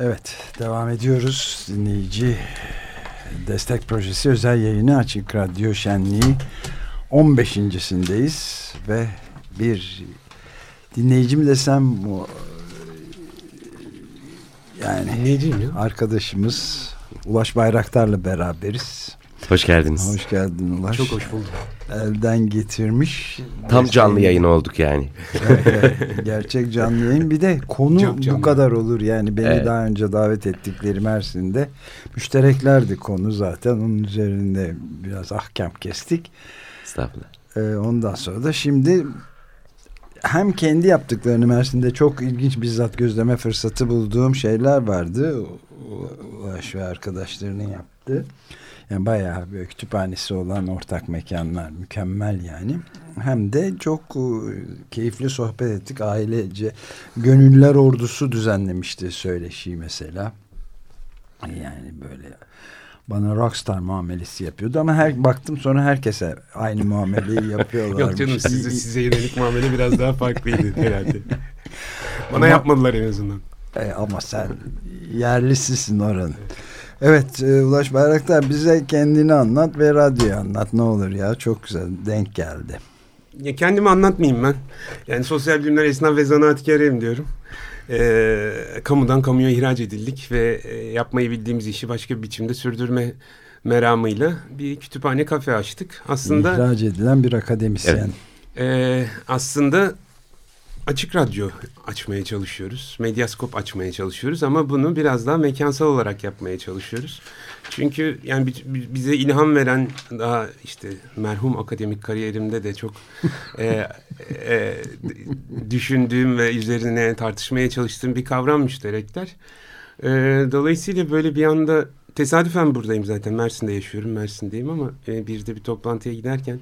Evet, devam ediyoruz. Dinleyici destek projesi özel yayını Açık Radyo Şenliği 15.sindeyiz ve bir dinleyicim desem yani Dinleyiciyim ya. arkadaşımız Ulaş Bayraktar'la beraberiz. Hoş geldiniz. Hoş geldin Ulaş. Çok hoş buldum. Elden getirmiş. Tam canlı yayın olduk yani. Evet, evet. Gerçek canlı yayın. Bir de konu bu kadar olur. Yani beni Evet. daha önce davet ettikleri Mersin'de müştereklerdi konu zaten. Onun üzerinde biraz ahkam kestik. Estağfurullah. Ee, ondan sonra da şimdi hem kendi yaptıklarını Mersin'de çok ilginç bizzat gözleme fırsatı bulduğum şeyler vardı. Ulaş ve arkadaşlarının yaptığı. Yani bayağı böyle kütüphanesi olan ortak mekanlar mükemmel yani. Hem de çok e, keyifli sohbet ettik ailece. Gönüller ordusu düzenlemişti söyleşiyi mesela. Yani böyle bana rockstar muamelesi yapıyordu ama her baktım sonra herkese aynı muameleyi yapıyorlar. Yok canım size, size yönelik muamele biraz daha farklıydı herhalde. Bana yapmadılar en azından. E, ama sen yerlisisin oranın. Evet e, Ulaş Bayraktar bize kendini anlat ve radyoyu anlat ne olur ya çok güzel denk geldi. Ya kendimi anlatmayayım ben. Yani sosyal bilimler esnaf ve zanaatkarıyım diyorum. Ee, kamudan kamuya ihraç edildik ve e, yapmayı bildiğimiz işi başka bir biçimde sürdürme meramıyla bir kütüphane kafe açtık. Aslında İhraç edilen bir akademisyen. e, aslında açık radyo açmaya çalışıyoruz. Medyaskop açmaya çalışıyoruz ama bunu biraz daha mekansal olarak yapmaya çalışıyoruz. Çünkü yani bi- bi- bize ilham veren daha işte merhum akademik kariyerimde de çok e, e, düşündüğüm ve üzerine tartışmaya çalıştığım bir kavram müşterekler. E, dolayısıyla böyle bir anda tesadüfen buradayım zaten Mersin'de yaşıyorum Mersin'deyim ama e, bir de bir toplantıya giderken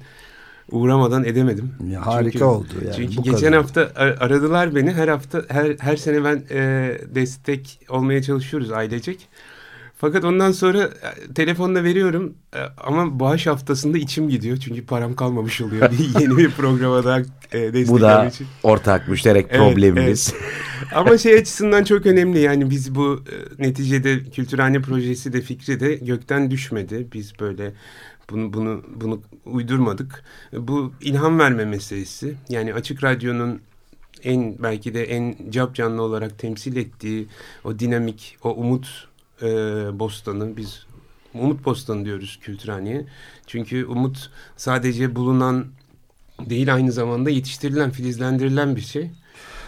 uğramadan edemedim. Ya, harika Çünkü- oldu yani. Çünkü bu geçen kadar. hafta ar- aradılar beni. Her hafta her her sene ben e, destek olmaya çalışıyoruz ailecek. Fakat ondan sonra e, telefonla veriyorum e, ama bağış haftasında içim gidiyor. Çünkü param kalmamış oluyor. Yeni bir programa daha e, destek Bu da için. ortak müşterek Evet, problemimiz. Ama şey açısından çok önemli yani biz bu neticede kültürhane projesi de fikri de gökten düşmedi. Biz böyle bunu bunu bunu uydurmadık. Bu ilham verme meselesi. Yani açık radyonun en belki de en cap canlı olarak temsil ettiği o dinamik, o umut e, bostanı biz umut bostanı diyoruz kültürhaneye. Çünkü umut sadece bulunan değil aynı zamanda yetiştirilen, filizlendirilen bir şey.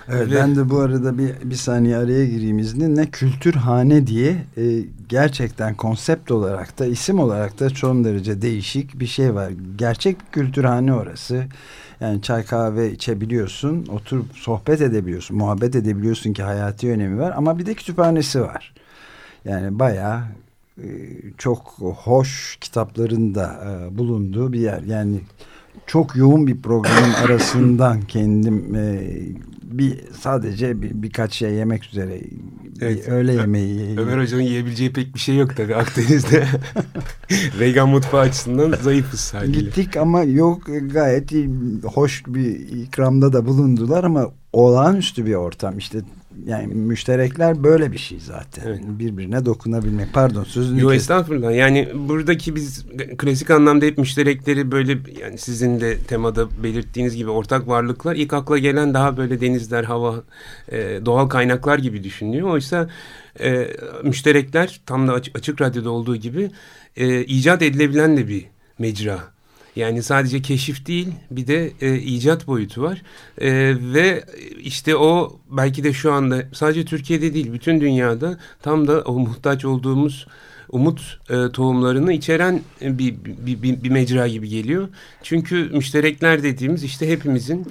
Evet, Ve- ben de bu arada bir, bir saniye araya gireyim izninle. Kültürhane diye e, gerçekten konsept olarak da isim olarak da son derece değişik bir şey var. Gerçek kültürhane orası. Yani çay kahve içebiliyorsun, oturup sohbet edebiliyorsun, muhabbet edebiliyorsun ki hayati önemi var. Ama bir de kütüphanesi var. Yani bayağı e, çok hoş kitapların da e, bulunduğu bir yer. Yani çok yoğun bir programın arasından kendim e, bir sadece bir, birkaç şey yemek üzere Evet. öğle yemeği Ömer Hoca'nın yiyebileceği pek bir şey yok tabii Akdeniz'de. Vegan mutfağı açısından zayıfız haliyle. gittik ama yok e, gayet iyi, hoş bir ikramda da bulundular ama olağanüstü bir ortam işte yani müşterekler böyle bir şey zaten Evet. birbirine dokunabilmek pardon sözünü Yo estağfurullah yani buradaki biz klasik anlamda hep müşterekleri böyle yani sizin de temada belirttiğiniz gibi ortak varlıklar ilk akla gelen daha böyle denizler, hava, e, doğal kaynaklar gibi düşünülüyor. Oysa e, müşterekler tam da açık, açık radyoda olduğu gibi e, icat edilebilen de bir mecra. Yani sadece keşif değil bir de e, icat boyutu var. E, ve işte o belki de şu anda sadece Türkiye'de değil bütün dünyada tam da o muhtaç olduğumuz umut e, tohumlarını içeren bir, bir, bir, bir mecra gibi geliyor. Çünkü müşterekler dediğimiz işte hepimizin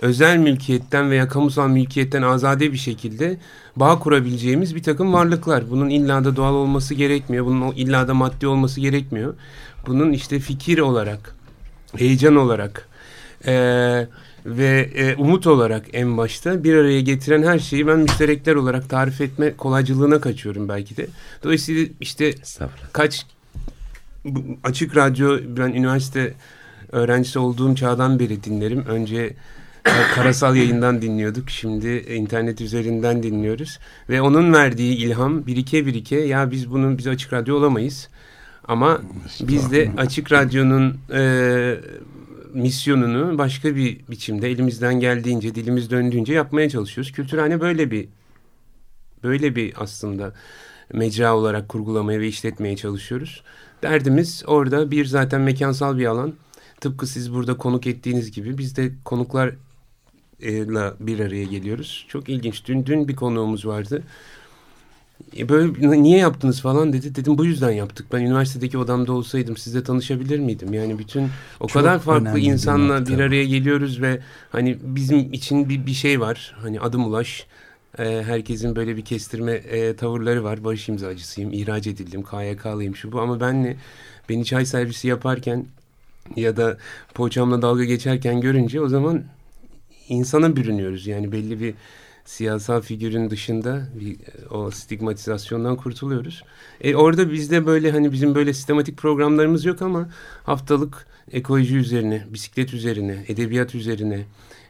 özel mülkiyetten veya kamusal mülkiyetten azade bir şekilde bağ kurabileceğimiz bir takım varlıklar. Bunun illa da doğal olması gerekmiyor. Bunun illa da maddi olması gerekmiyor. Bunun işte fikir olarak, heyecan olarak eee, ve e, umut olarak en başta bir araya getiren her şeyi ben müşterekler olarak tarif etme kolaycılığına kaçıyorum belki de. Dolayısıyla işte kaç açık radyo ben üniversite öğrencisi olduğum çağdan beri dinlerim. Önce karasal yayından dinliyorduk. Şimdi internet üzerinden dinliyoruz. Ve onun verdiği ilham birike birike ya biz bunun biz açık radyo olamayız. Ama biz de açık radyonun e, misyonunu başka bir biçimde elimizden geldiğince dilimiz döndüğünce yapmaya çalışıyoruz. Kültürhane böyle bir böyle bir aslında mecra olarak kurgulamaya ve işletmeye çalışıyoruz. Derdimiz orada bir zaten mekansal bir alan. Tıpkı siz burada konuk ettiğiniz gibi biz de konuklarla bir araya geliyoruz. Çok ilginç. Dün dün bir konuğumuz vardı. E, böyle niye yaptınız falan dedi. Dedim bu yüzden yaptık. Ben üniversitedeki odamda olsaydım sizle tanışabilir miydim? Yani bütün o Çok kadar farklı insanla bir, araya geliyoruz ve hani bizim için bir, bir şey var. Hani adım ulaş. E, herkesin böyle bir kestirme e, tavırları var. Barış imzacısıyım, ihraç edildim, KYK'lıyım şu bu. Ama benle beni çay servisi yaparken ya da poğaçamla dalga geçerken görünce o zaman insana bürünüyoruz. Yani belli bir siyasal figürün dışında bir, o stigmatizasyondan kurtuluyoruz. E, orada bizde böyle hani bizim böyle sistematik programlarımız yok ama haftalık ekoloji üzerine, bisiklet üzerine, edebiyat üzerine,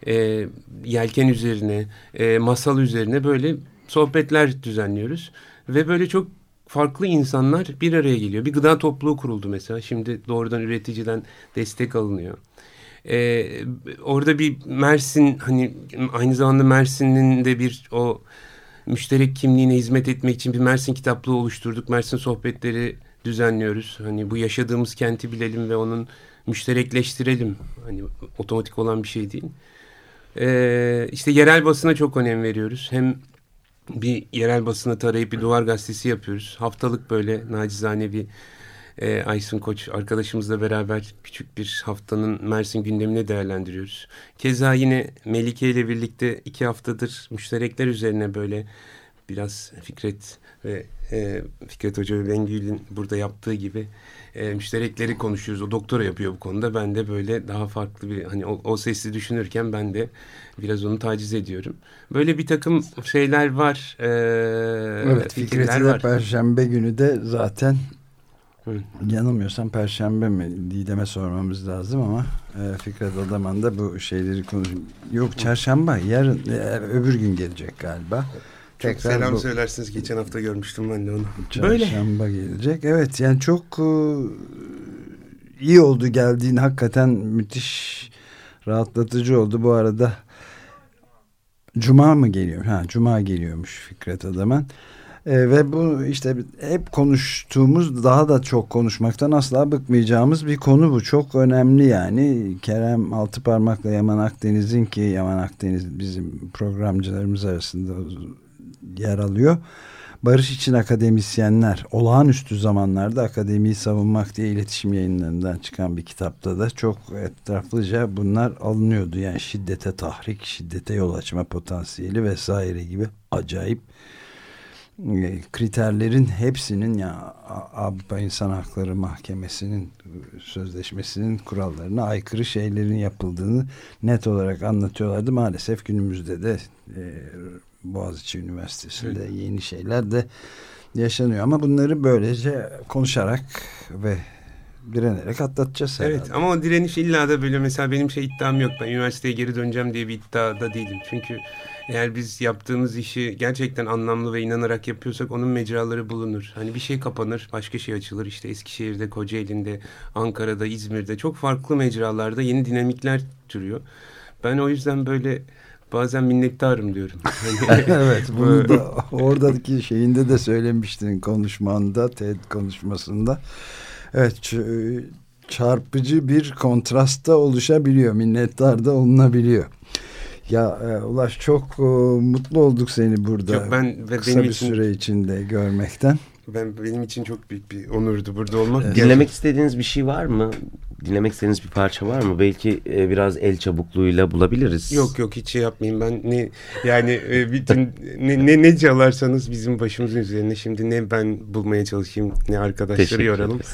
e, yelken üzerine, e, masal üzerine böyle sohbetler düzenliyoruz. Ve böyle çok farklı insanlar bir araya geliyor. Bir gıda topluluğu kuruldu mesela. Şimdi doğrudan üreticiden destek alınıyor. Ee, orada bir Mersin hani aynı zamanda Mersin'in de bir o müşterek kimliğine hizmet etmek için bir Mersin kitaplığı oluşturduk. Mersin sohbetleri düzenliyoruz. Hani bu yaşadığımız kenti bilelim ve onun müşterekleştirelim. Hani otomatik olan bir şey değil. Ee, işte yerel basına çok önem veriyoruz. Hem bir yerel basını tarayıp bir duvar gazetesi yapıyoruz. Haftalık böyle nacizane bir e, Aysun Koç arkadaşımızla beraber küçük bir haftanın Mersin gündemini değerlendiriyoruz. Keza yine Melike ile birlikte iki haftadır müşterekler üzerine böyle biraz Fikret ve e, Fikret Hoca ve Bengül'ün burada yaptığı gibi e, müşterekleri konuşuyoruz. O doktora yapıyor bu konuda. Ben de böyle daha farklı bir hani o, o sesi düşünürken ben de biraz onu taciz ediyorum. Böyle bir takım şeyler var. E, evet Fikret'i de Perşembe günü de zaten Yanılmıyorsam Perşembe mi Didem'e sormamız lazım ama e, Fikret Adaman da bu şeyleri konuş. Yok çarşamba yarın e, öbür gün gelecek galiba. Çok Tekrar selam bu... söylersiniz. Geçen hafta görmüştüm ben de onu. Çarşamba Böyle. gelecek. Evet yani çok e, iyi oldu geldiğin hakikaten müthiş rahatlatıcı oldu. Bu arada Cuma mı geliyor? Ha Cuma geliyormuş Fikret Adaman. E, ve bu işte hep konuştuğumuz daha da çok konuşmaktan asla bıkmayacağımız bir konu bu. Çok önemli yani. Kerem Altıparmak'la Yaman Akdeniz'in ki Yaman Akdeniz bizim programcılarımız arasında yer alıyor. Barış için akademisyenler olağanüstü zamanlarda akademiyi savunmak diye iletişim yayınlarından çıkan bir kitapta da çok etraflıca bunlar alınıyordu. Yani şiddete tahrik, şiddete yol açma potansiyeli vesaire gibi acayip kriterlerin hepsinin ya Avrupa İnsan Hakları Mahkemesi'nin sözleşmesinin kurallarına aykırı şeylerin yapıldığını net olarak anlatıyorlardı. Maalesef günümüzde de e, Boğaziçi Üniversitesi'nde evet. yeni şeyler de yaşanıyor ama bunları böylece konuşarak ve direnerek atlatacağız herhalde. Evet ama o direniş illa da böyle mesela benim şey iddiam yok. Ben üniversiteye geri döneceğim diye bir iddiada değilim. Çünkü eğer biz yaptığımız işi gerçekten anlamlı ve inanarak yapıyorsak onun mecraları bulunur. Hani bir şey kapanır, başka şey açılır. İşte Eskişehir'de, Kocaeli'nde, Ankara'da, İzmir'de çok farklı mecralarda yeni dinamikler türüyor. Ben o yüzden böyle bazen minnettarım diyorum. evet bunu da oradaki şeyinde de söylemiştin konuşmanda TED konuşmasında. Evet çarpıcı bir kontrasta oluşabiliyor. Minnettar da olunabiliyor. Ya e, Ulaş çok e, mutlu olduk seni burada. Çok ben ve kısa benim bir için, süre içinde görmekten. Ben benim için çok büyük bir onurdu burada olmak. Evet. Dinlemek istediğiniz bir şey var mı? Dinlemek istediğiniz bir parça var mı? Belki e, biraz el çabukluğuyla bulabiliriz. Yok yok hiç şey yapmayayım ben ne yani e, bütün ne, ne ne çalarsanız bizim başımızın üzerine şimdi ne ben bulmaya çalışayım ne arkadaşları yoralım. Ederiz.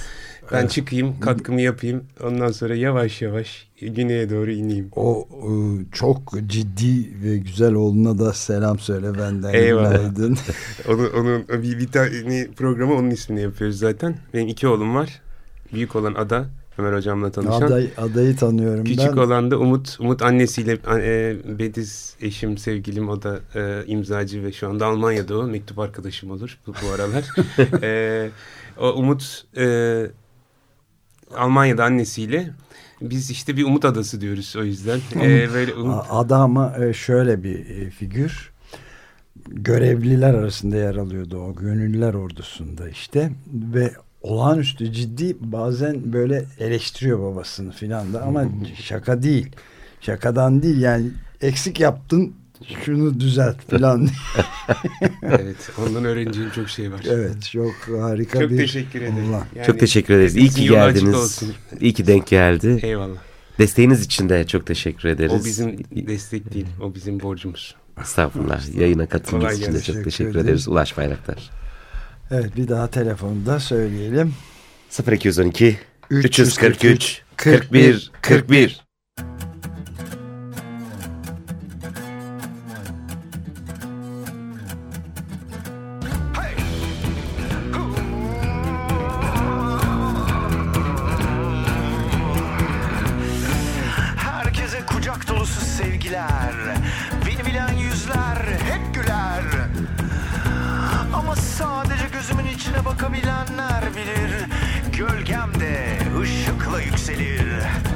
Ben evet. çıkayım, katkımı yapayım. Ondan sonra yavaş yavaş güneye doğru ineyim. O e, çok ciddi ve güzel oğluna da selam söyle benden. Eyvallah. onun, onun bir, bir tane programı onun ismini yapıyoruz zaten. Benim iki oğlum var. Büyük olan Ada, Ömer hocamla tanışan. Aday, adayı tanıyorum Küçük ben. olan da Umut. Umut annesiyle e, Bediz eşim, sevgilim o da e, imzacı ve şu anda Almanya'da o. Mektup arkadaşım olur bu, bu aralar. e, o Umut e, Almanya'da annesiyle biz işte bir umut adası diyoruz o yüzden. E, böyle umut... Adama e, şöyle bir e, figür görevliler arasında yer alıyordu o gönüllüler ordusunda işte ve olağanüstü ciddi bazen böyle eleştiriyor babasını filan da ama şaka değil şakadan değil yani eksik yaptın şunu düzelt falan. evet ondan öğreneceğim çok şey var. Evet çok harika çok bir... Çok teşekkür ederim. Yani, çok teşekkür ederiz. İyi ki geldiniz. İyi ki denk geldi. Eyvallah. Desteğiniz için de çok teşekkür ederiz. O bizim destek değil, o bizim borcumuz. Estağfurullah. Yayına katıldığınız için de çok teşekkür, ederiz. Ulaş Bayraktar. Evet bir daha telefonda söyleyelim. 0212 343 41, 41. exceller